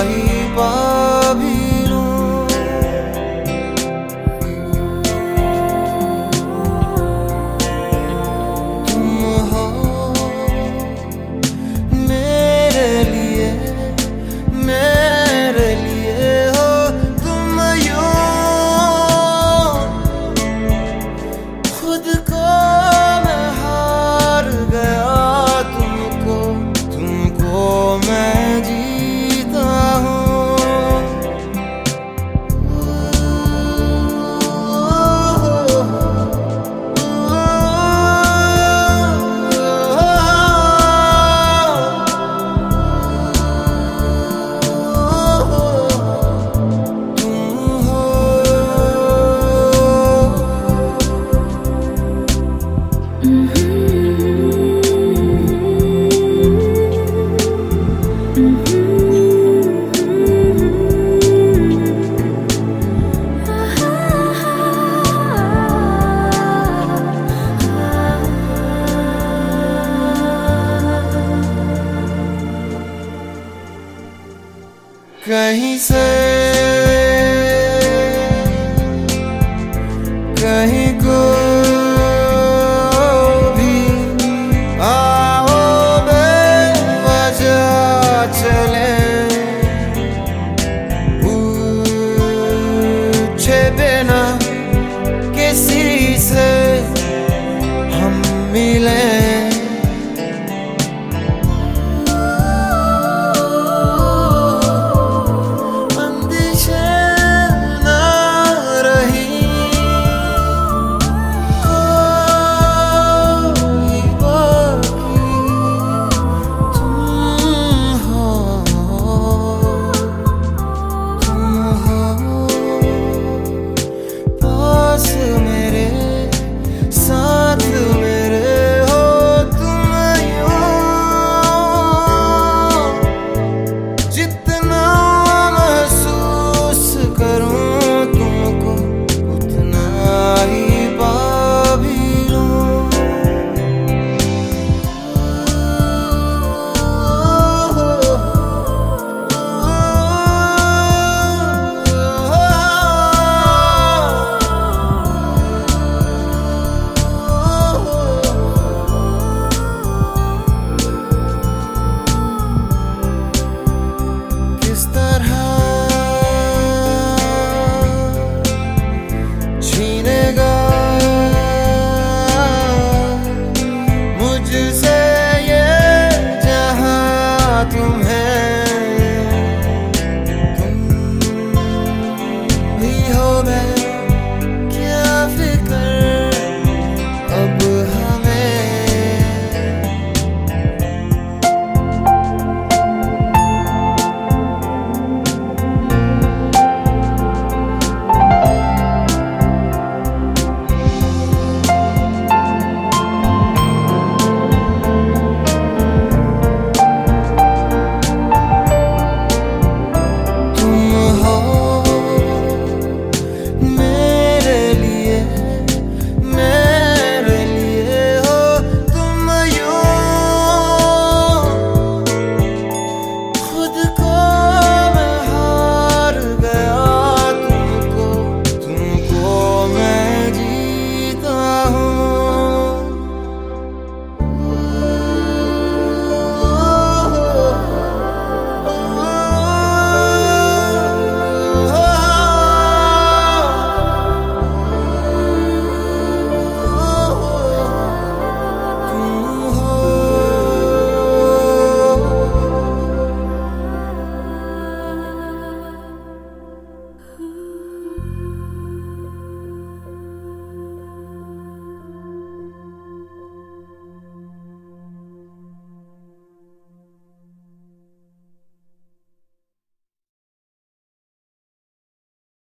I कहीं से कहीं को भी आओ बजा चले। पूछे देना किसी से।